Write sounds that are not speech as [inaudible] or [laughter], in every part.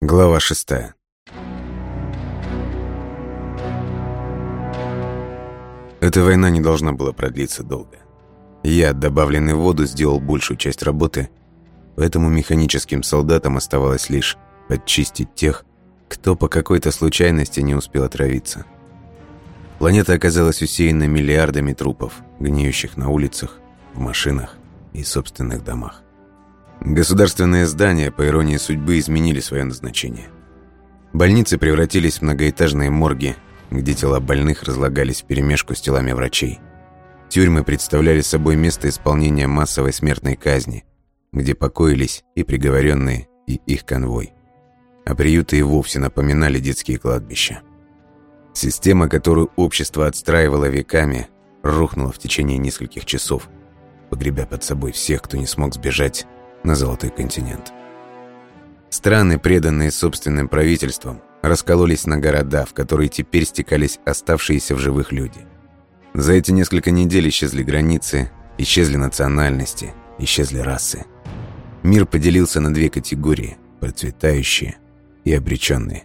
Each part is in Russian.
Глава шестая. Эта война не должна была продлиться долго. Я, добавленный в воду, сделал большую часть работы, поэтому механическим солдатам оставалось лишь подчистить тех, кто по какой-то случайности не успел отравиться. Планета оказалась усеяна миллиардами трупов, гниющих на улицах, в машинах и собственных домах. Государственные здания, по иронии судьбы, изменили свое назначение. Больницы превратились в многоэтажные морги, где тела больных разлагались вперемешку с телами врачей. Тюрьмы представляли собой место исполнения массовой смертной казни, где покоились и приговоренные, и их конвой. А приюты и вовсе напоминали детские кладбища. Система, которую общество отстраивало веками, рухнула в течение нескольких часов, погребя под собой всех, кто не смог сбежать на Золотой континент. Страны, преданные собственным правительством, раскололись на города, в которые теперь стекались оставшиеся в живых люди. За эти несколько недель исчезли границы, исчезли национальности, исчезли расы. Мир поделился на две категории – процветающие и обреченные.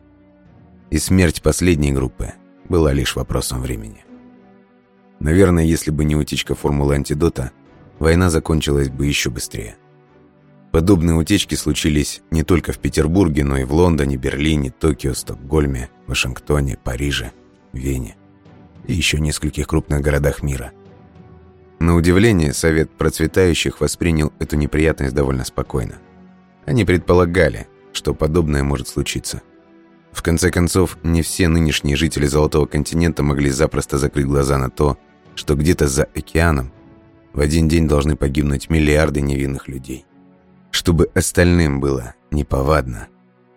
И смерть последней группы была лишь вопросом времени. Наверное, если бы не утечка формулы антидота, война закончилась бы еще быстрее. Подобные утечки случились не только в Петербурге, но и в Лондоне, Берлине, Токио, Стокгольме, Вашингтоне, Париже, Вене и еще нескольких крупных городах мира. На удивление, Совет процветающих воспринял эту неприятность довольно спокойно. Они предполагали, что подобное может случиться. В конце концов, не все нынешние жители Золотого континента могли запросто закрыть глаза на то, что где-то за океаном в один день должны погибнуть миллиарды невинных людей. Чтобы остальным было неповадно,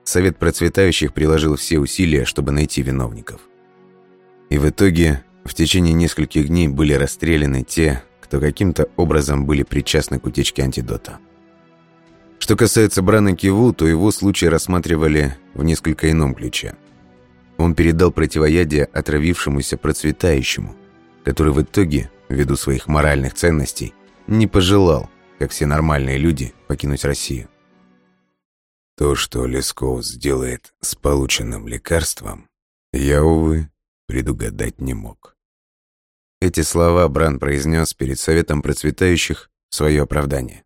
Совет процветающих приложил все усилия, чтобы найти виновников. И в итоге в течение нескольких дней были расстреляны те, кто каким-то образом были причастны к утечке антидота. Что касается Брана Киву, то его случай рассматривали в несколько ином ключе. Он передал противоядие отравившемуся процветающему, который в итоге, ввиду своих моральных ценностей, не пожелал как все нормальные люди, покинуть Россию. То, что Лесков сделает с полученным лекарством, я, увы, предугадать не мог. Эти слова Бран произнес перед Советом Процветающих в свое оправдание.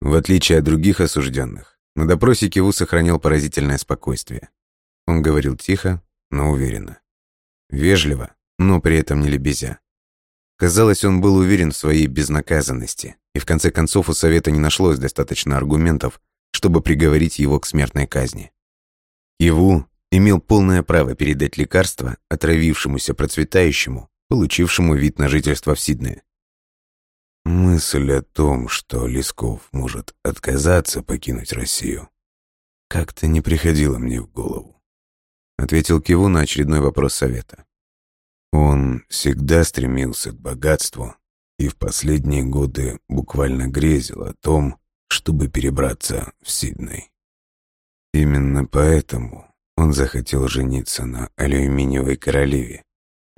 В отличие от других осужденных, на допросе Киву сохранял поразительное спокойствие. Он говорил тихо, но уверенно. Вежливо, но при этом не лебезя. Казалось, он был уверен в своей безнаказанности, и в конце концов у Совета не нашлось достаточно аргументов, чтобы приговорить его к смертной казни. Иву имел полное право передать лекарство отравившемуся процветающему, получившему вид на жительство в Сиднее. Мысль о том, что Лесков может отказаться покинуть Россию, как-то не приходила мне в голову. Ответил Киву на очередной вопрос Совета. Он всегда стремился к богатству и в последние годы буквально грезил о том, чтобы перебраться в Сидней. Именно поэтому он захотел жениться на алюминиевой королеве,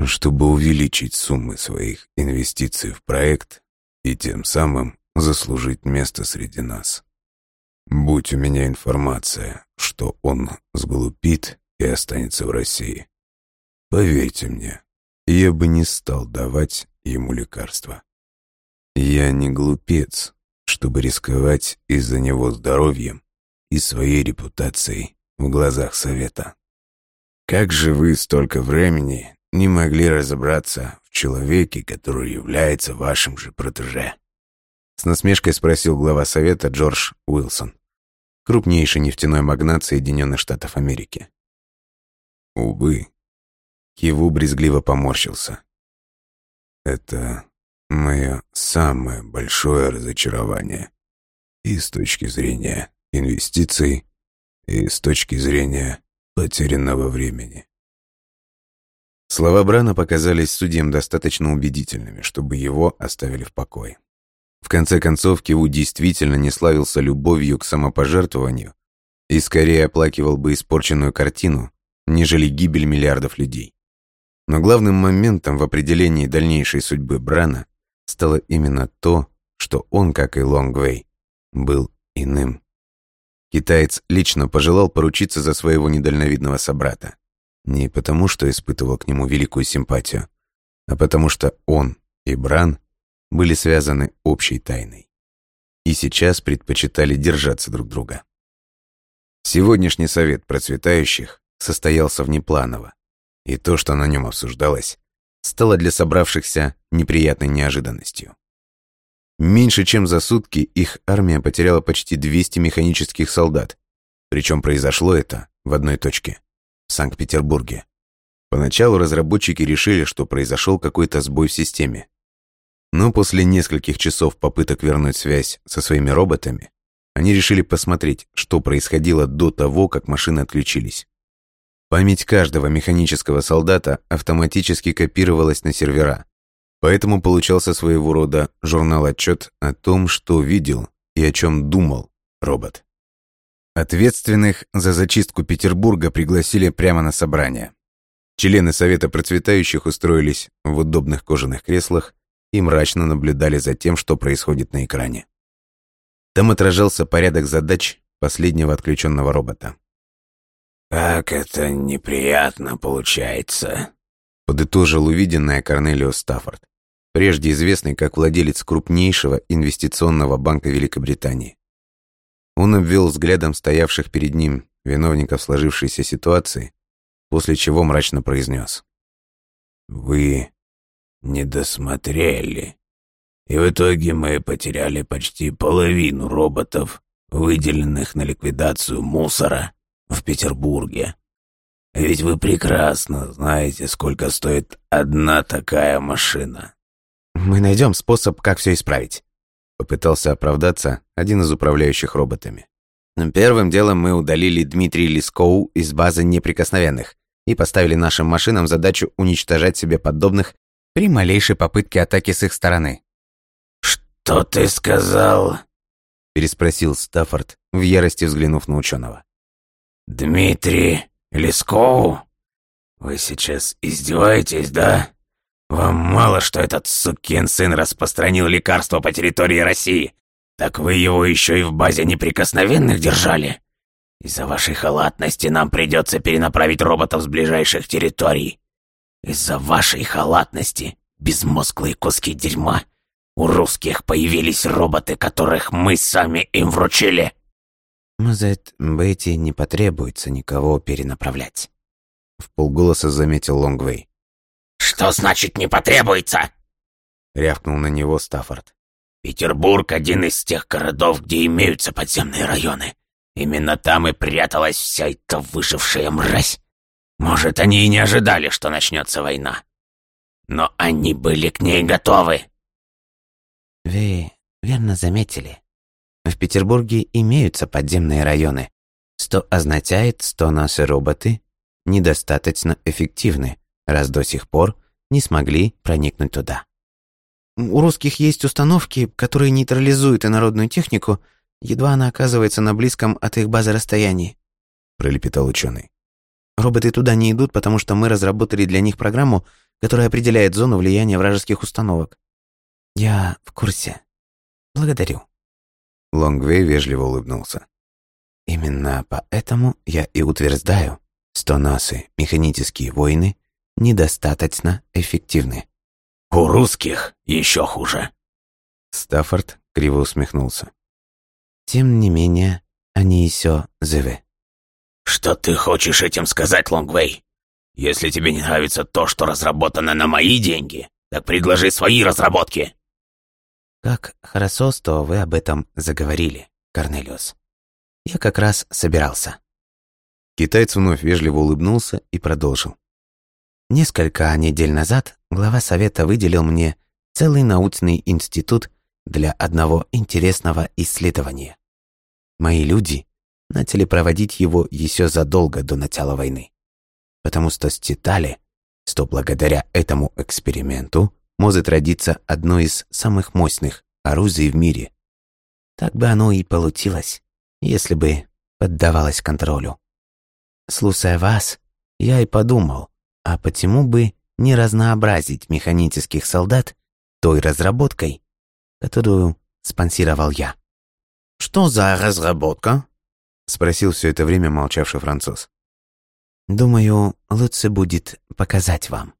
чтобы увеличить суммы своих инвестиций в проект и тем самым заслужить место среди нас. Будь у меня информация, что он сглупит и останется в России, поверьте мне, я бы не стал давать ему лекарства. Я не глупец, чтобы рисковать из-за него здоровьем и своей репутацией в глазах совета. Как же вы столько времени не могли разобраться в человеке, который является вашим же протеже? С насмешкой спросил глава совета Джордж Уилсон, крупнейший нефтяной магнат Соединенных Штатов Америки. Увы, Киву брезгливо поморщился. Это мое самое большое разочарование. И с точки зрения инвестиций, и с точки зрения потерянного времени. Слова Брана показались судьям достаточно убедительными, чтобы его оставили в покое. В конце концов, Киву действительно не славился любовью к самопожертвованию и скорее оплакивал бы испорченную картину, нежели гибель миллиардов людей. Но главным моментом в определении дальнейшей судьбы Брана стало именно то, что он, как и Лонгвей, был иным. Китаец лично пожелал поручиться за своего недальновидного собрата. Не потому, что испытывал к нему великую симпатию, а потому что он и Бран были связаны общей тайной. И сейчас предпочитали держаться друг друга. Сегодняшний совет процветающих состоялся внепланово, и то, что на нем обсуждалось, стало для собравшихся неприятной неожиданностью. Меньше чем за сутки их армия потеряла почти 200 механических солдат, причем произошло это в одной точке – в Санкт-Петербурге. Поначалу разработчики решили, что произошел какой-то сбой в системе. Но после нескольких часов попыток вернуть связь со своими роботами, они решили посмотреть, что происходило до того, как машины отключились. Память каждого механического солдата автоматически копировалась на сервера, поэтому получался своего рода журнал-отчет о том, что видел и о чем думал робот. Ответственных за зачистку Петербурга пригласили прямо на собрание. Члены Совета Процветающих устроились в удобных кожаных креслах и мрачно наблюдали за тем, что происходит на экране. Там отражался порядок задач последнего отключенного робота. «Как это неприятно получается», — подытожил увиденное Корнелио Стаффорд, прежде известный как владелец крупнейшего инвестиционного банка Великобритании. Он обвел взглядом стоявших перед ним виновников сложившейся ситуации, после чего мрачно произнес. «Вы не досмотрели, и в итоге мы потеряли почти половину роботов, выделенных на ликвидацию мусора в Петербурге. Ведь вы прекрасно знаете, сколько стоит одна такая машина. Мы найдем способ, как все исправить. Попытался оправдаться один из управляющих роботами. Первым делом мы удалили Дмитрия Лискоу из базы неприкосновенных и поставили нашим машинам задачу уничтожать себе подобных при малейшей попытке атаки с их стороны. «Что ты сказал?» переспросил Стаффорд, в ярости взглянув на ученого. «Дмитрий Лескоу? Вы сейчас издеваетесь, да? Вам мало, что этот сукин сын распространил лекарство по территории России? Так вы его еще и в базе неприкосновенных держали? Из-за вашей халатности нам придется перенаправить роботов с ближайших территорий. Из-за вашей халатности, безмозглые куски дерьма, у русских появились роботы, которых мы сами им вручили. «Может быть, и не потребуется никого перенаправлять», — в полголоса заметил Лонгвей. «Что значит «не потребуется»?» — рявкнул на него Стаффорд. «Петербург — один из тех городов, где имеются подземные районы. Именно там и пряталась вся эта выжившая мразь. Может, они и не ожидали, что начнется война. Но они были к ней готовы». «Вы верно заметили», в Петербурге имеются подземные районы, что означает, что наши роботы недостаточно эффективны, раз до сих пор не смогли проникнуть туда. У русских есть установки, которые нейтрализуют инородную технику, едва она оказывается на близком от их базы расстоянии, пролепетал ученый. Роботы туда не идут, потому что мы разработали для них программу, которая определяет зону влияния вражеских установок. Я в курсе. Благодарю. Лонгвей вежливо улыбнулся. Именно поэтому я и утверждаю, что наши механические войны недостаточно эффективны. У русских еще хуже. Стаффорд криво усмехнулся. Тем не менее, они еще живы. Что ты хочешь этим сказать, Лонгвей? Если тебе не нравится то, что разработано на мои деньги, так предложи свои разработки. «Как хорошо, что вы об этом заговорили, Корнелиус. Я как раз собирался». Китаец вновь вежливо улыбнулся и продолжил. Несколько недель назад глава совета выделил мне целый научный институт для одного интересного исследования. Мои люди начали проводить его еще задолго до начала войны, потому что считали, что благодаря этому эксперименту может родиться одно из самых мощных оружий в мире. Так бы оно и получилось, если бы поддавалось контролю. Слушая вас, я и подумал, а почему бы не разнообразить механических солдат той разработкой, которую спонсировал я. «Что за разработка?» Спросил все это время молчавший француз. Думаю, лучше будет показать вам.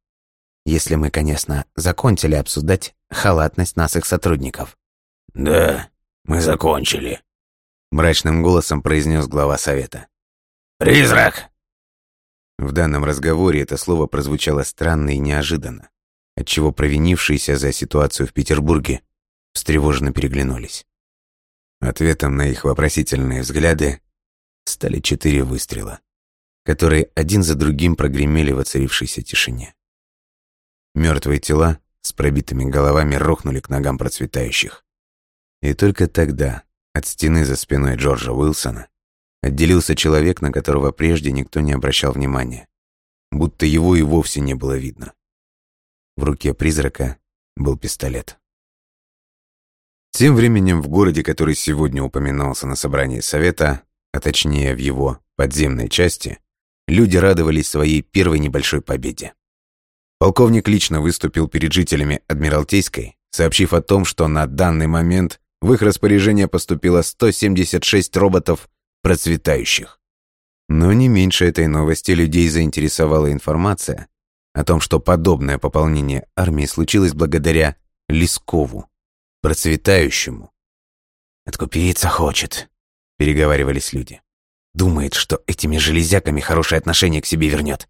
Если мы, конечно, закончили обсуждать халатность наших сотрудников. Да, мы закончили. Мрачным голосом произнес глава совета. «Призрак!» В данном разговоре это слово прозвучало странно и неожиданно, отчего провинившиеся за ситуацию в Петербурге встревоженно переглянулись. Ответом на их вопросительные взгляды стали четыре выстрела, которые один за другим прогремели в оцарившейся тишине. Мертвые тела с пробитыми головами рухнули к ногам процветающих. И только тогда от стены за спиной Джорджа Уилсона отделился человек, на которого прежде никто не обращал внимания, будто его и вовсе не было видно. В руке призрака был пистолет. Тем временем в городе, который сегодня упоминался на собрании совета, а точнее в его подземной части, люди радовались своей первой небольшой победе. Полковник лично выступил перед жителями Адмиралтейской, сообщив о том, что на данный момент в их распоряжение поступило 176 роботов процветающих. Но не меньше этой новости людей заинтересовала информация о том, что подобное пополнение армии случилось благодаря Лескову, процветающему. «Откупиться хочет», переговаривались люди. Думает, что этими железяками хорошее отношение к себе вернет.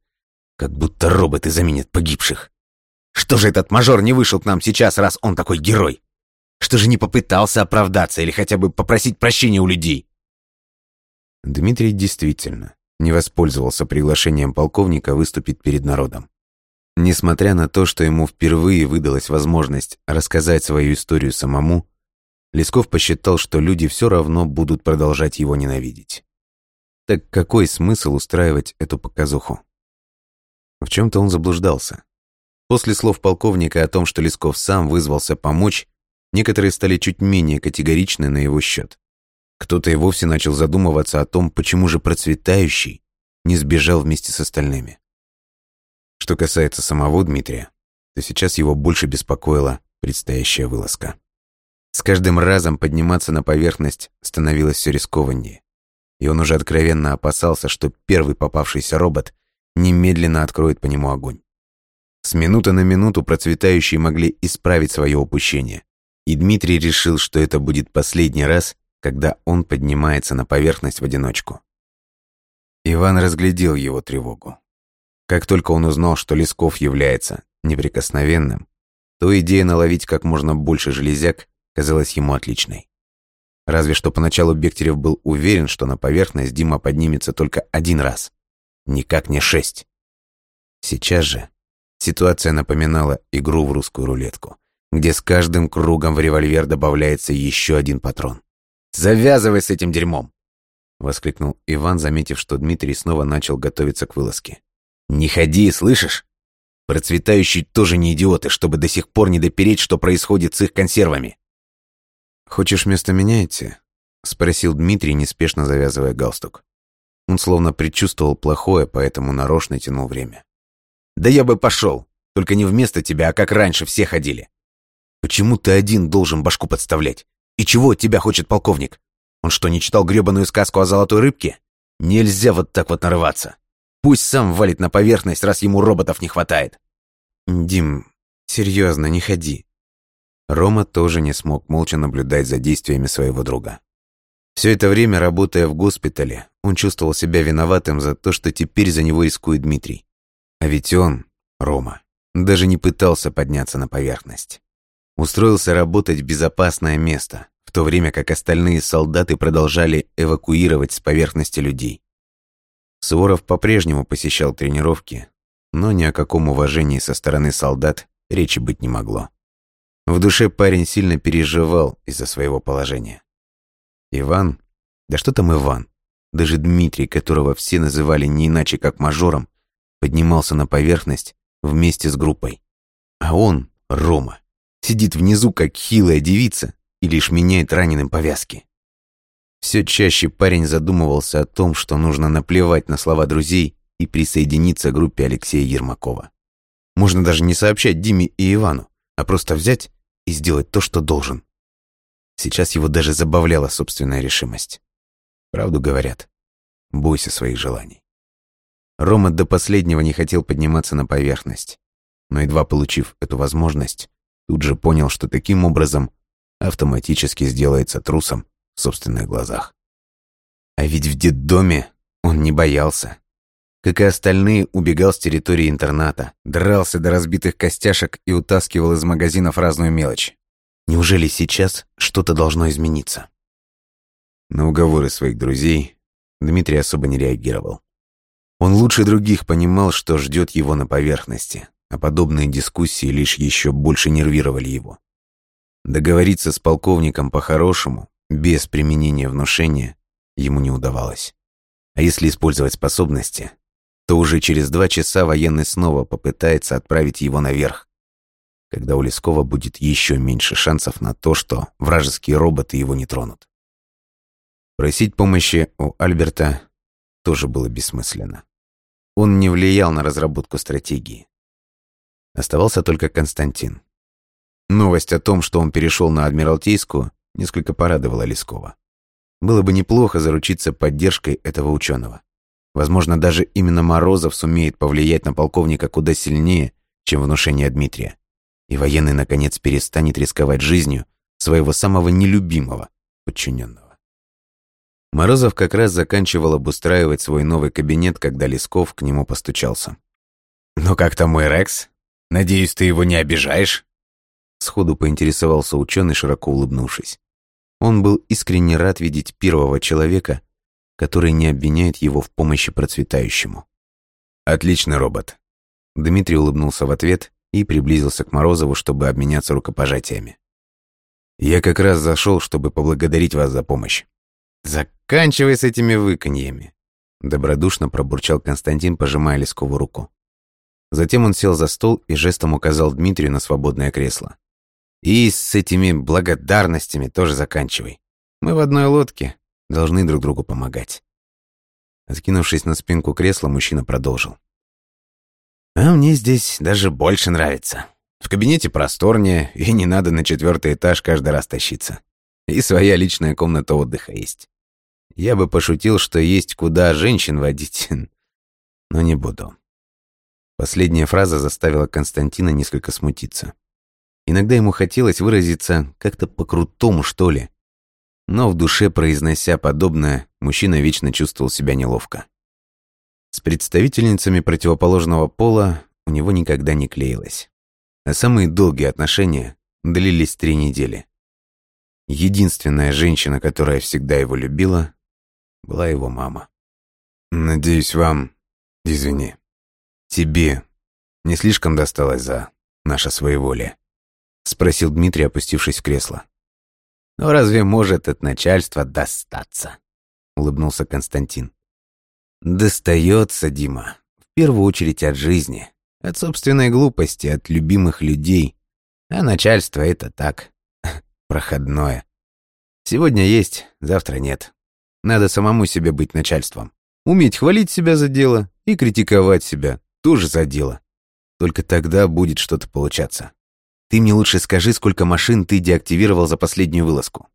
Как будто роботы заменят погибших. Что же этот мажор не вышел к нам сейчас, раз он такой герой? Что же не попытался оправдаться или хотя бы попросить прощения у людей? Дмитрий действительно не воспользовался приглашением полковника выступить перед народом. Несмотря на то, что ему впервые выдалась возможность рассказать свою историю самому, Лесков посчитал, что люди все равно будут продолжать его ненавидеть. Так какой смысл устраивать эту показуху? В чем-то он заблуждался. После слов полковника о том, что Лесков сам вызвался помочь, некоторые стали чуть менее категоричны на его счет. Кто-то и вовсе начал задумываться о том, почему же процветающий не сбежал вместе с остальными. Что касается самого Дмитрия, то сейчас его больше беспокоила предстоящая вылазка. С каждым разом подниматься на поверхность становилось все рискованнее. И он уже откровенно опасался, что первый попавшийся робот немедленно откроет по нему огонь. С минуты на минуту процветающие могли исправить свое упущение. И Дмитрий решил, что это будет последний раз, когда он поднимается на поверхность в одиночку. Иван разглядел его тревогу. Как только он узнал, что Лесков является неприкосновенным, то идея наловить как можно больше железяк казалась ему отличной. Разве что поначалу Бектерев был уверен, что на поверхность Дима поднимется только один раз. Никак не шесть. Сейчас же ситуация напоминала игру в русскую рулетку, где с каждым кругом в револьвер добавляется еще один патрон. «Завязывай с этим дерьмом!» — воскликнул Иван, заметив, что Дмитрий снова начал готовиться к вылазке. «Не ходи, слышишь? Процветающие тоже не идиоты, чтобы до сих пор не допереть, что происходит с их консервами. «Хочешь вместо меня идти?» — спросил Дмитрий, неспешно завязывая галстук. Он словно предчувствовал плохое, поэтому нарочно тянул время. «Да я бы пошел, только не вместо тебя, а как раньше все ходили. Почему ты один должен башку подставлять? И чего от тебя хочет полковник? Он что, не читал грёбаную сказку о золотой рыбке? Нельзя вот так вот нарываться. Пусть сам валит на поверхность, раз ему роботов не хватает». «Дим, серьезно, не ходи. Рома тоже не смог молча наблюдать за действиями своего друга. Все это время, работая в госпитале, он чувствовал себя виноватым за то, что теперь за него рискует Дмитрий. А ведь он, Рома, даже не пытался подняться на поверхность. Устроился работать в безопасное место, в то время как остальные солдаты продолжали эвакуировать с поверхности людей. Суворов по-прежнему посещал тренировки, но ни о каком уважении со стороны солдат речи быть не могло. В душе парень сильно переживал из-за своего положения. Иван, да что там Иван, даже Дмитрий, которого все называли не иначе как мажором, поднимался на поверхность вместе с группой. А он, Рома, сидит внизу как хилая девица и лишь меняет раненым повязки. Все чаще парень задумывался о том, что нужно наплевать на слова друзей и присоединиться к группе Алексея Ермакова. Можно даже не сообщать Диме и Ивану, а просто взять и сделать то, что должен. Сейчас его даже забавляла собственная решимость. Правду говорят. бойся своих желаний. Рома до последнего не хотел подниматься на поверхность, но едва получив эту возможность, тут же понял, что таким образом автоматически сделается трусом в собственных глазах. А ведь в детдоме он не боялся. Как и остальные, убегал с территории интерната, дрался до разбитых костяшек и утаскивал из магазинов разную мелочь. Неужели сейчас что-то должно измениться? На уговоры своих друзей Дмитрий особо не реагировал. Он лучше других понимал, что ждет его на поверхности, а подобные дискуссии лишь еще больше нервировали его. Договориться с полковником по-хорошему, без применения внушения, ему не удавалось. А если использовать способности, то уже через два часа военный снова попытается отправить его наверх, когда у Лескова будет еще меньше шансов на то, что вражеские роботы его не тронут. Просить помощи у Альберта тоже было бессмысленно. Он не влиял на разработку стратегии. Оставался только Константин. Новость о том, что он перешел на Адмиралтейскую, несколько порадовала Лескова. Было бы неплохо заручиться поддержкой этого ученого. Возможно, даже именно Морозов сумеет повлиять на полковника куда сильнее, чем внушение Дмитрия. И военный, наконец, перестанет рисковать жизнью своего самого нелюбимого подчиненного. Морозов как раз заканчивал обустраивать свой новый кабинет, когда Лесков к нему постучался. «Ну как там мой Рекс? Надеюсь, ты его не обижаешь?» Сходу поинтересовался ученый, широко улыбнувшись. Он был искренне рад видеть первого человека, который не обвиняет его в помощи процветающему. «Отличный робот». Дмитрий улыбнулся в ответ и приблизился к Морозову, чтобы обменяться рукопожатиями. «Я как раз зашел, чтобы поблагодарить вас за помощь. «Заканчивай с этими выканьями», — добродушно пробурчал Константин, пожимая Лескову руку. Затем он сел за стол и жестом указал Дмитрию на свободное кресло. «И с этими благодарностями тоже заканчивай. Мы в одной лодке, должны друг другу помогать». Откинувшись на спинку кресла, мужчина продолжил. «А мне здесь даже больше нравится. В кабинете просторнее, и не надо на четвертый этаж каждый раз тащиться. И своя личная комната отдыха есть. Я бы пошутил, что есть куда женщин водить, [laughs] но не буду. Последняя фраза заставила Константина несколько смутиться. Иногда ему хотелось выразиться как-то по-крутому, что ли. Но в душе, произнося подобное, мужчина вечно чувствовал себя неловко. С представительницами противоположного пола у него никогда не клеилось. А самые долгие отношения длились три недели. Единственная женщина, которая всегда его любила, была его мама. «Надеюсь, вам... Извини. Тебе не слишком досталось за наше своеволие?» — спросил Дмитрий, опустившись в кресло. «Но «Ну, разве может от начальства достаться?» — улыбнулся Константин. «Достается, Дима, в первую очередь от жизни, от собственной глупости, от любимых людей. А начальство — это так, [laughs] проходное. Сегодня есть, завтра нет. Надо самому себе быть начальством. Уметь хвалить себя за дело и критиковать себя тоже за дело. Только тогда будет что-то получаться. Ты мне лучше скажи, сколько машин ты деактивировал за последнюю вылазку.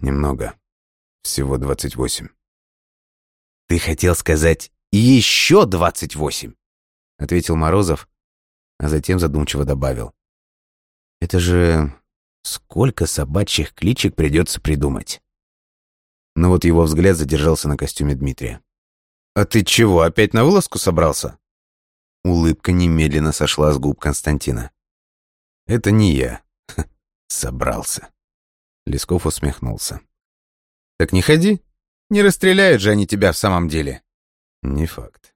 Немного. Всего 28. Ты хотел сказать «еще 28», — ответил Морозов, а затем задумчиво добавил. Это же Сколько собачьих кличек придется придумать? Но вот его взгляд задержался на костюме Дмитрия. «А ты чего, опять на вылазку собрался?» Улыбка немедленно сошла с губ Константина. «Это не я. [laughs] собрался». Лесков усмехнулся. «Так не ходи. Не расстреляют же они тебя в самом деле». «Не факт».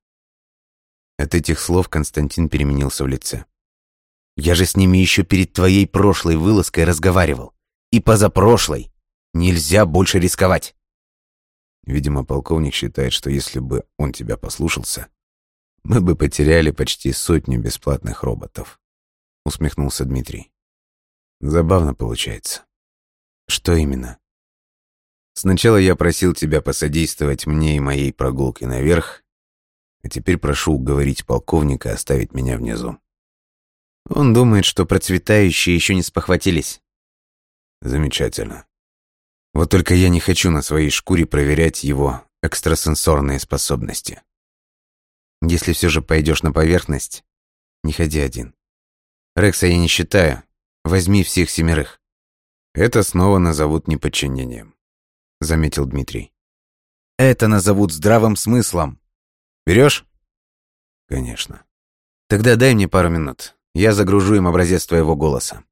От этих слов Константин переменился в лице. Я же с ними еще перед твоей прошлой вылазкой разговаривал. И позапрошлой. Нельзя больше рисковать. Видимо, полковник считает, что если бы он тебя послушался, мы бы потеряли почти сотню бесплатных роботов. Усмехнулся Дмитрий. Забавно получается. Что именно? Сначала я просил тебя посодействовать мне и моей прогулке наверх, а теперь прошу уговорить полковника оставить меня внизу. Он думает, что процветающие еще не спохватились. Замечательно. Вот только я не хочу на своей шкуре проверять его экстрасенсорные способности. Если все же пойдешь на поверхность, не ходи один. Рекса я не считаю. Возьми всех семерых. Это снова назовут неподчинением, заметил Дмитрий. Это назовут здравым смыслом. Берешь? Конечно. Тогда дай мне пару минут. Я загружу им образец твоего голоса.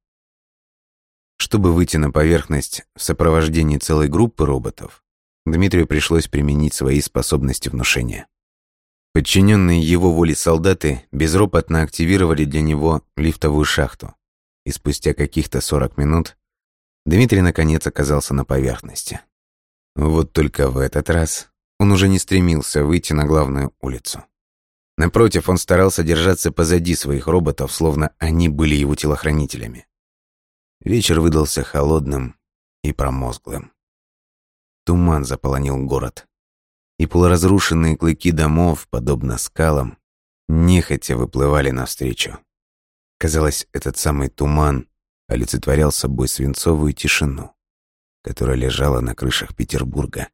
Чтобы выйти на поверхность в сопровождении целой группы роботов, Дмитрию пришлось применить свои способности внушения. Подчиненные его воле солдаты безропотно активировали для него лифтовую шахту, и спустя каких-то 40 минут Дмитрий наконец оказался на поверхности. Вот только в этот раз он уже не стремился выйти на главную улицу. Напротив, он старался держаться позади своих роботов, словно они были его телохранителями. Вечер выдался холодным и промозглым. Туман заполонил город. И полуразрушенные клыки домов, подобно скалам, нехотя выплывали навстречу. Казалось, этот самый туман олицетворял собой свинцовую тишину, которая лежала на крышах Петербурга,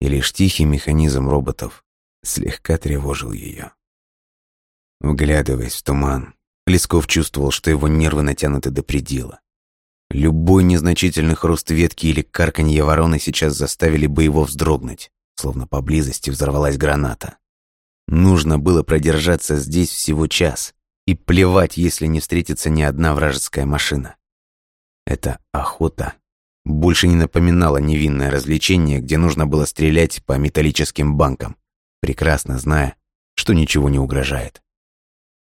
и лишь тихий механизм роботов слегка тревожил ее. Вглядываясь в туман, Лесков чувствовал, что его нервы натянуты до предела. Любой незначительный хруст ветки или карканье вороны сейчас заставили бы его вздрогнуть, словно поблизости взорвалась граната. Нужно было продержаться здесь всего час, и плевать, если не встретится ни одна вражеская машина. Эта охота больше не напоминала невинное развлечение, где нужно было стрелять по металлическим банкам, прекрасно зная, что ничего не угрожает.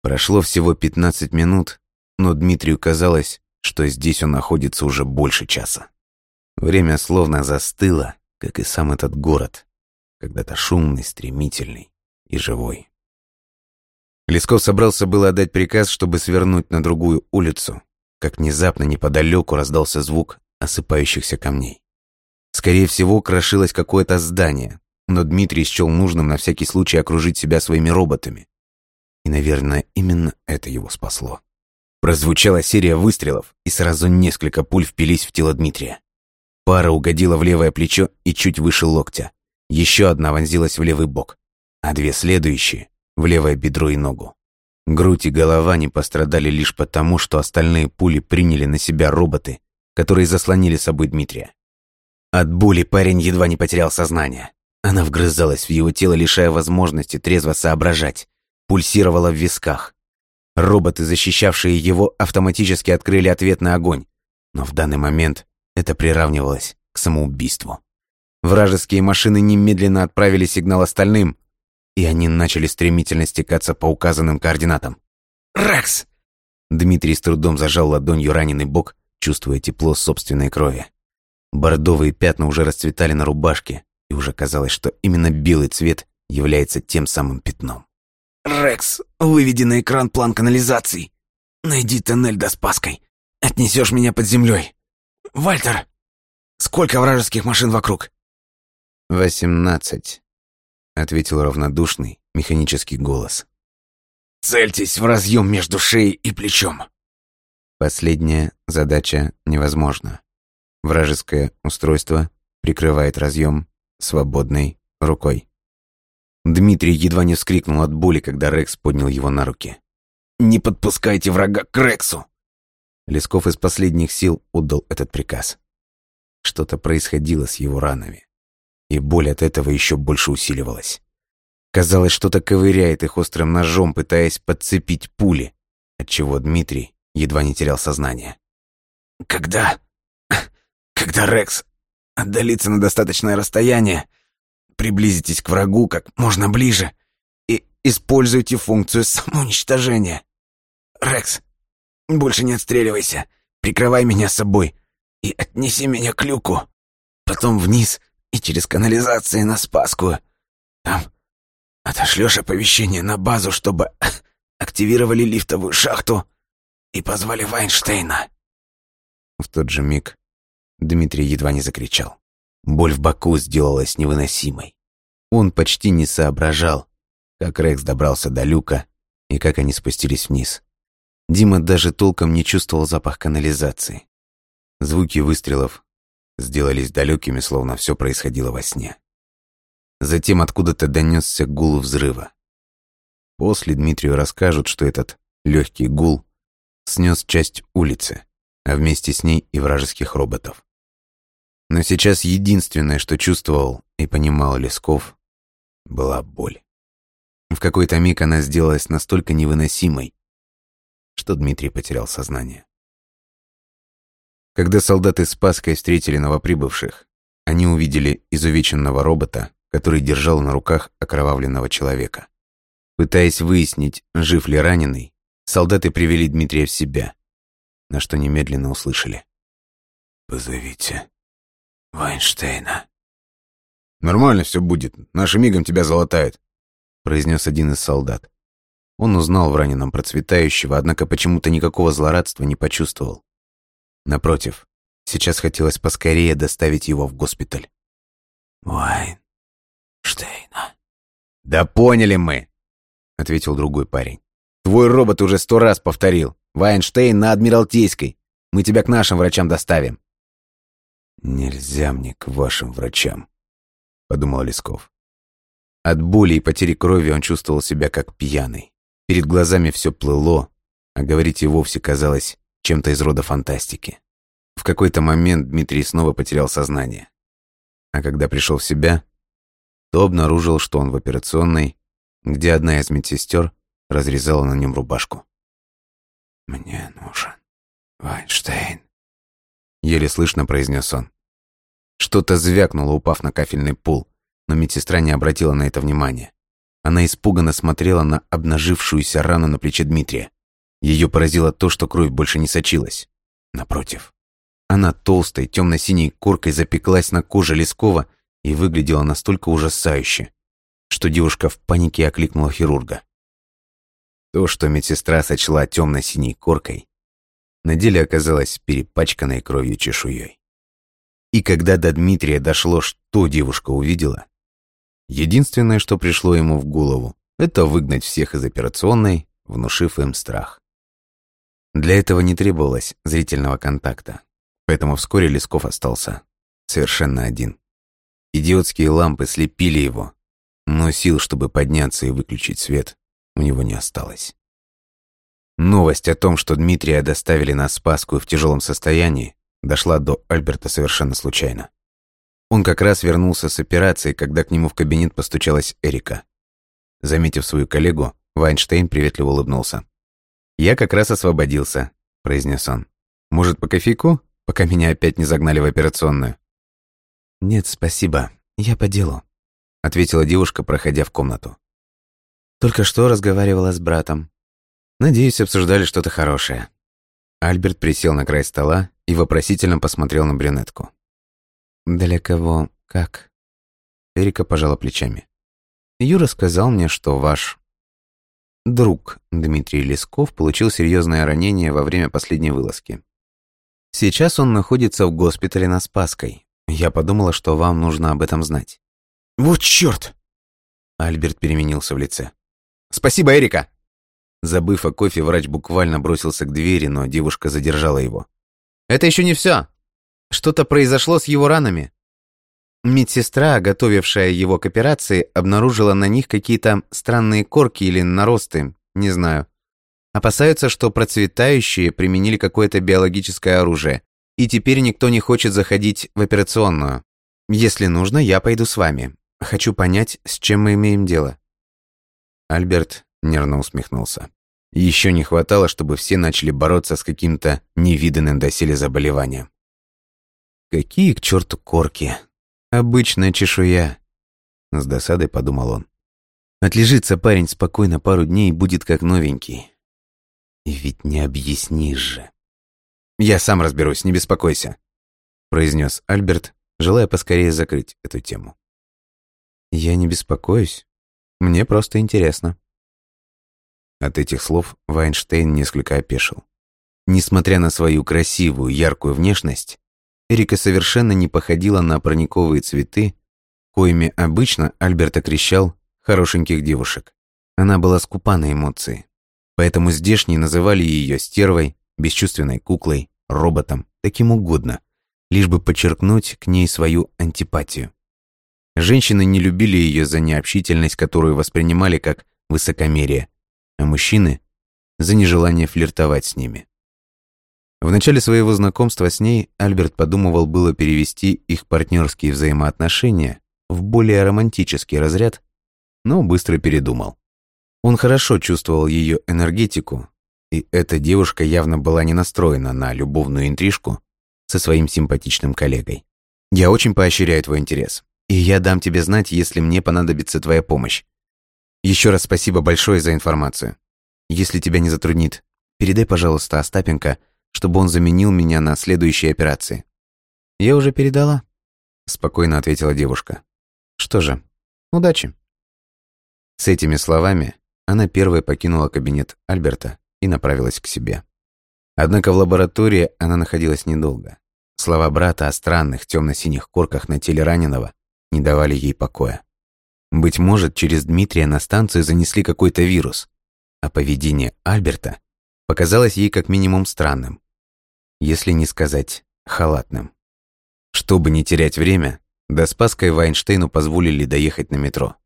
Прошло всего 15 минут, но Дмитрию казалось, что здесь он находится уже больше часа. Время словно застыло, как и сам этот город, когда-то шумный, стремительный и живой. Лесков собрался было отдать приказ, чтобы свернуть на другую улицу, как внезапно неподалеку раздался звук осыпающихся камней. Скорее всего, крошилось какое-то здание, но Дмитрий счел нужным на всякий случай окружить себя своими роботами, и, наверное, именно это его спасло. Прозвучала серия выстрелов, и сразу несколько пуль впились в тело Дмитрия. Пара угодила в левое плечо и чуть выше локтя. Еще одна вонзилась в левый бок, а две следующие — в левое бедро и ногу. Грудь и голова не пострадали лишь потому, что остальные пули приняли на себя роботы, которые заслонили собой Дмитрия. От боли парень едва не потерял сознание. Она вгрызалась в его тело, лишая возможности трезво соображать пульсировало в висках. Роботы, защищавшие его, автоматически открыли ответный огонь. Но в данный момент это приравнивалось к самоубийству. Вражеские машины немедленно отправили сигнал остальным, и они начали стремительно стекаться по указанным координатам. «Рекс!» Дмитрий с трудом зажал ладонью раненый бок, чувствуя тепло собственной крови. Бордовые пятна уже расцветали на рубашке, и уже казалось, что именно белый цвет является тем самым пятном. «Рекс, выведи на экран план канализации. Найди тоннель до Спаской. Отнесешь меня под землей. Вальтер, сколько вражеских машин вокруг?» «Восемнадцать», — ответил равнодушный механический голос. «Цельтесь в разъем между шеей и плечом». Последняя задача невозможна. Вражеское устройство прикрывает разъем свободной рукой. Дмитрий едва не вскрикнул от боли, когда Рекс поднял его на руки. «Не подпускайте врага к Рексу!» Лесков из последних сил отдал этот приказ. Что-то происходило с его ранами, и боль от этого еще больше усиливалась. Казалось, что-то ковыряет их острым ножом, пытаясь подцепить пули, отчего Дмитрий едва не терял сознание. «Когда... когда Рекс отдалится на достаточное расстояние, Приблизитесь к врагу как можно ближе и используйте функцию самоуничтожения. Рекс, больше не отстреливайся. Прикрывай меня собой и отнеси меня к люку. Потом вниз и через канализацию на Спасскую. Там отошлешь оповещение на базу, чтобы активировали лифтовую шахту и позвали Вайнштейна. В тот же миг Дмитрий едва не закричал. Боль в боку сделалась невыносимой. Он почти не соображал, как Рекс добрался до люка и как они спустились вниз. Дима даже толком не чувствовал запах канализации. Звуки выстрелов сделались далекими, словно все происходило во сне. Затем откуда-то донесся гул взрыва. После Дмитрию расскажут, что этот легкий гул снес часть улицы, а вместе с ней и вражеских роботов. Но сейчас единственное, что чувствовал и понимал Лесков, была боль. В какой-то миг она сделалась настолько невыносимой, что Дмитрий потерял сознание. Когда солдаты с Паской встретили новоприбывших, они увидели изувеченного робота, который держал на руках окровавленного человека. Пытаясь выяснить, жив ли раненый, солдаты привели Дмитрия в себя, на что немедленно услышали. «Позовите Вайнштейна». «Нормально все будет, нашим мигом тебя залатают», произнес один из солдат. Он узнал в раненом процветающего, однако почему-то никакого злорадства не почувствовал. Напротив, сейчас хотелось поскорее доставить его в госпиталь. Вайн Штейна. «Да поняли мы!» — ответил другой парень. «Твой робот уже сто раз повторил. Вайнштейн на Адмиралтейской. Мы тебя к нашим врачам доставим». «Нельзя мне к вашим врачам», — подумал Лесков. От боли и потери крови он чувствовал себя как пьяный. Перед глазами все плыло, а говорить и вовсе казалось чем-то из рода фантастики. В какой-то момент Дмитрий снова потерял сознание. А когда пришел в себя, то обнаружил, что он в операционной, где одна из медсестер разрезала на нем рубашку. «Мне нужен Вайнштейн», — еле слышно произнес он. Что-то звякнуло, упав на кафельный пол но медсестра не обратила на это внимания. Она испуганно смотрела на обнажившуюся рану на плече Дмитрия. Ее поразило то, что кровь больше не сочилась. Напротив. Она толстой, темно-синей коркой запеклась на коже Лескова и выглядела настолько ужасающе, что девушка в панике окликнула хирурга. То, что медсестра сочла темно-синей коркой, на деле оказалось перепачканной кровью чешуей. И когда до Дмитрия дошло, что девушка увидела, Единственное, что пришло ему в голову, это выгнать всех из операционной, внушив им страх. Для этого не требовалось зрительного контакта, поэтому вскоре Лесков остался совершенно один. Идиотские лампы слепили его, но сил, чтобы подняться и выключить свет, у него не осталось. Новость о том, что Дмитрия доставили на Спасскую в тяжелом состоянии, дошла до Альберта совершенно случайно. Он как раз вернулся с операции, когда к нему в кабинет постучалась Эрика. Заметив свою коллегу, Вайнштейн приветливо улыбнулся. «Я как раз освободился», — произнес он. «Может, по кофейку, пока меня опять не загнали в операционную?» «Нет, спасибо. Я по делу», — ответила девушка, проходя в комнату. «Только что разговаривала с братом. Надеюсь, обсуждали что-то хорошее». Альберт присел на край стола и вопросительно посмотрел на брюнетку. «Для кого? Как?» Эрика пожала плечами. «Юра сказал мне, что ваш друг Дмитрий Лесков получил серьезное ранение во время последней вылазки. Сейчас он находится в госпитале на Спасской. Я подумала, что вам нужно об этом знать». «Вот чёрт!» Альберт переменился в лице. «Спасибо, Эрика!» Забыв о кофе, врач буквально бросился к двери, но девушка задержала его. «Это еще не все. Что-то произошло с его ранами. Медсестра, готовившая его к операции, обнаружила на них какие-то странные корки или наросты, не знаю. Опасаются, что процветающие применили какое-то биологическое оружие, и теперь никто не хочет заходить в операционную. Если нужно, я пойду с вами. Хочу понять, с чем мы имеем дело. Альберт нервно усмехнулся. Еще не хватало, чтобы все начали бороться с каким-то невиданным доселе заболеванием. Какие к черту корки? Обычная чешуя. С досадой подумал он. Отлежится парень спокойно пару дней и будет как новенький. И ведь не объяснишь же. Я сам разберусь, не беспокойся, произнес Альберт, желая поскорее закрыть эту тему. Я не беспокоюсь. Мне просто интересно. От этих слов Вайнштейн несколько опешил. Несмотря на свою красивую, яркую внешность, Эрика совершенно не походила на парниковые цветы, коими обычно Альберт окрещал хорошеньких девушек. Она была скупа на эмоции. Поэтому здешние называли ее стервой, бесчувственной куклой, роботом, таким угодно, лишь бы подчеркнуть к ней свою антипатию. Женщины не любили ее за необщительность, которую воспринимали как высокомерие, а мужчины – за нежелание флиртовать с ними. В начале своего знакомства с ней Альберт подумывал было перевести их партнерские взаимоотношения в более романтический разряд, но быстро передумал. Он хорошо чувствовал ее энергетику, и эта девушка явно была не настроена на любовную интрижку со своим симпатичным коллегой. «Я очень поощряю твой интерес, и я дам тебе знать, если мне понадобится твоя помощь. Еще раз спасибо большое за информацию. Если тебя не затруднит, передай, пожалуйста, Остапенко, чтобы он заменил меня на следующей операции». «Я уже передала», — спокойно ответила девушка. «Что же, удачи». С этими словами она первой покинула кабинет Альберта и направилась к себе. Однако в лаборатории она находилась недолго. Слова брата о странных темно-синих корках на теле раненого не давали ей покоя. Быть может, через Дмитрия на станцию занесли какой-то вирус, а поведение Альберта показалось ей как минимум странным, если не сказать халатным. Чтобы не терять время, до Спаска и Вайнштейну позволили доехать на метро.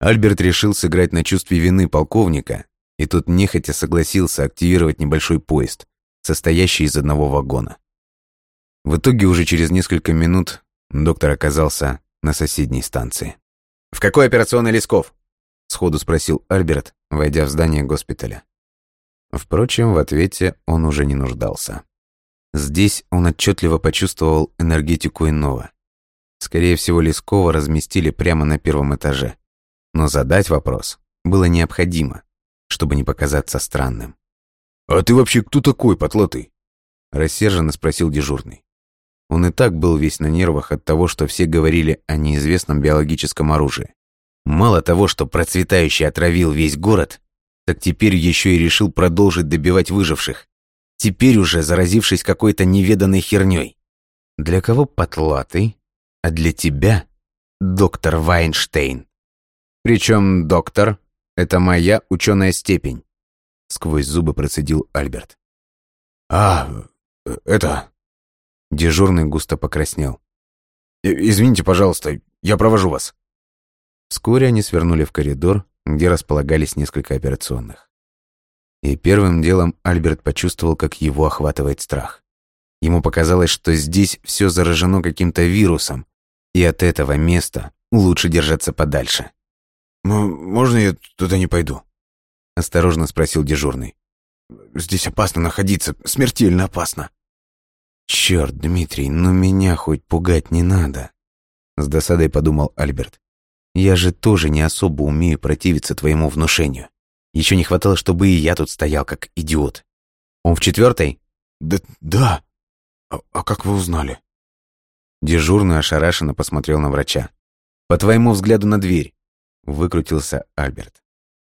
Альберт решил сыграть на чувстве вины полковника, и тот нехотя согласился активировать небольшой поезд, состоящий из одного вагона. В итоге уже через несколько минут доктор оказался на соседней станции. «В какой операционной Лесков?» — сходу спросил Альберт, войдя в здание госпиталя. Впрочем, в ответе он уже не нуждался. Здесь он отчетливо почувствовал энергетику иного. Скорее всего, Лескова разместили прямо на первом этаже. Но задать вопрос было необходимо, чтобы не показаться странным. «А ты вообще кто такой, потлатый?» Рассерженно спросил дежурный. Он и так был весь на нервах от того, что все говорили о неизвестном биологическом оружии. Мало того, что процветающий отравил весь город, так теперь еще и решил продолжить добивать выживших. Теперь уже заразившись какой-то неведанной херней. Для кого потлатый, а для тебя доктор Вайнштейн. Причем доктор — это моя ученая степень. Сквозь зубы процедил Альберт. «А, это...» Дежурный густо покраснел. «Извините, пожалуйста, я провожу вас». Вскоре они свернули в коридор, где располагались несколько операционных. И первым делом Альберт почувствовал, как его охватывает страх. Ему показалось, что здесь все заражено каким-то вирусом, и от этого места лучше держаться подальше. «Можно я туда не пойду?» — осторожно спросил дежурный. «Здесь опасно находиться, смертельно опасно». «Черт, Дмитрий, ну меня хоть пугать не надо», — с досадой подумал Альберт. «Я же тоже не особо умею противиться твоему внушению. Еще не хватало, чтобы и я тут стоял как идиот. Он в четвертой? Да, да. А, а как вы узнали? Дежурный ошарашенно посмотрел на врача. По твоему взгляду на дверь. Выкрутился Альберт.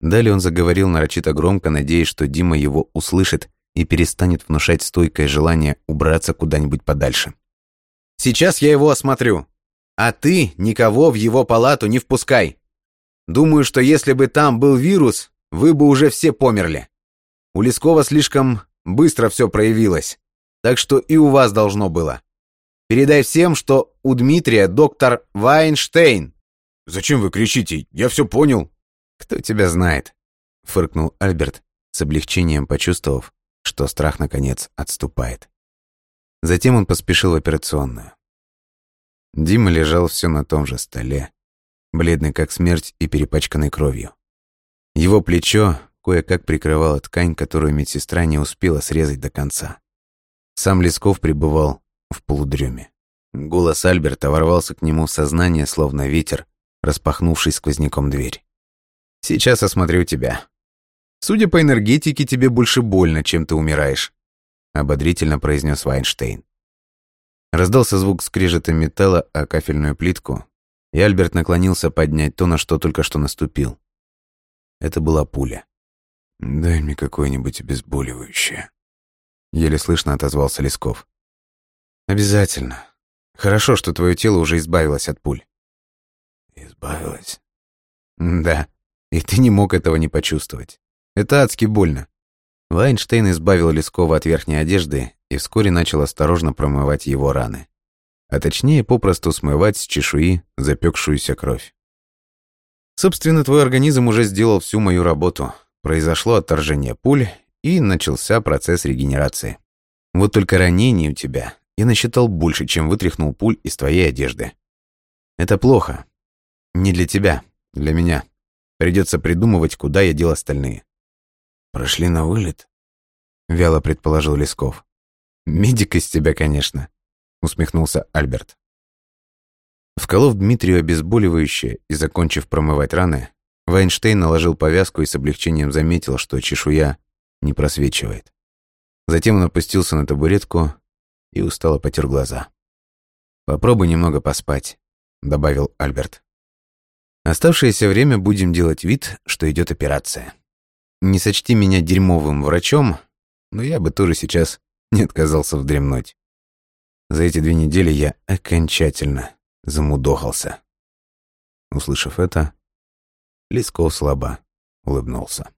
Далее он заговорил нарочито громко, надеясь, что Дима его услышит и перестанет внушать стойкое желание убраться куда-нибудь подальше. «Сейчас я его осмотрю, а ты никого в его палату не впускай. Думаю, что если бы там был вирус, вы бы уже все померли. У Лескова слишком быстро все проявилось, так что и у вас должно было. Передай всем, что у Дмитрия доктор Вайнштейн». «Зачем вы кричите? Я все понял». «Кто тебя знает?» — фыркнул Альберт, с облегчением почувствовав, что страх, наконец, отступает. Затем он поспешил в операционную. Дима лежал все на том же столе, бледный как смерть и перепачканный кровью. Его плечо кое-как прикрывала ткань, которую медсестра не успела срезать до конца. Сам Лесков пребывал в полудреме. Голос Альберта ворвался к нему в сознание, словно ветер, распахнувший сквозняком дверь. «Сейчас осмотрю тебя. Судя по энергетике, тебе больше больно, чем ты умираешь», — ободрительно произнес Вайнштейн. Раздался звук скрежета металла о кафельную плитку, и Альберт наклонился поднять то, на что только что наступил. Это была пуля. «Дай мне какое-нибудь обезболивающее», — еле слышно отозвался Лесков. «Обязательно. Хорошо, что твое тело уже избавилось от пуль». «Избавилось?» «Да, и ты не мог этого не почувствовать. Это адски больно». Вайнштейн избавил Лескова от верхней одежды и вскоре начал осторожно промывать его раны. а точнее попросту смывать с чешуи запекшуюся кровь. Собственно, твой организм уже сделал всю мою работу. Произошло отторжение пуль, и начался процесс регенерации. Вот только ранений у тебя я насчитал больше, чем вытряхнул пуль из твоей одежды. Это плохо. Не для тебя, для меня. Придется придумывать, куда я дел остальные. Прошли на вылет? Вяло предположил Лесков. Медик из тебя, конечно, усмехнулся Альберт. Вколов Дмитрию обезболивающее и закончив промывать раны, Вайнштейн наложил повязку и с облегчением заметил, что чешуя не просвечивает. Затем он опустился на табуретку и устало потер глаза. «Попробуй немного поспать», — добавил Альберт. «Оставшееся время будем делать вид, что идет операция. Не сочти меня дерьмовым врачом, но я бы тоже сейчас не отказался вдремнуть. За эти две недели я окончательно замудохался». Услышав это, Лесков слабо улыбнулся.